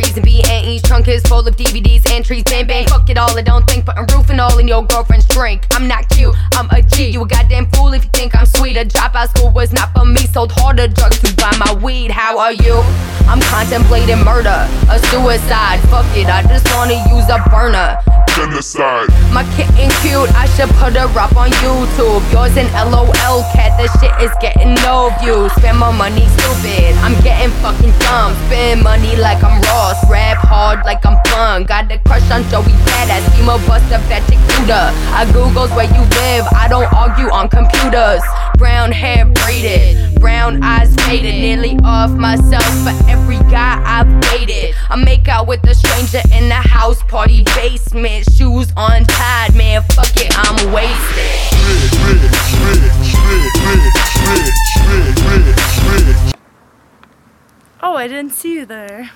memories and B&E's trunk is full of DVDs, entries, bang bang. Fuck it all, I don't think, putting Rohypnol in your girlfriend's drink. I'm not cute, I'm a G. You a goddamn fool if you think I'm sweet. A dropout school was not for me. Sold harder drugs to buy my weed. How are you? I'm contemplating murder, a suicide. Fuck it, I just wanna use a burner genocide. My kitten cute, I should put her up on YouTube. Yours an LOL cat, that shit is getting no views. Spend my money stupid, I'm getting fucking dumb. Spend money like I'm emo buster, fetish cuter. I Googles where you live, I don't argue on computers. Brown hair braided, brown eyes faded, nearly off myself for every guy I've dated. I make out with a stranger in the house party basement, shoes untied, man. Fuck it, I'm wasted. Oh, I didn't see you there.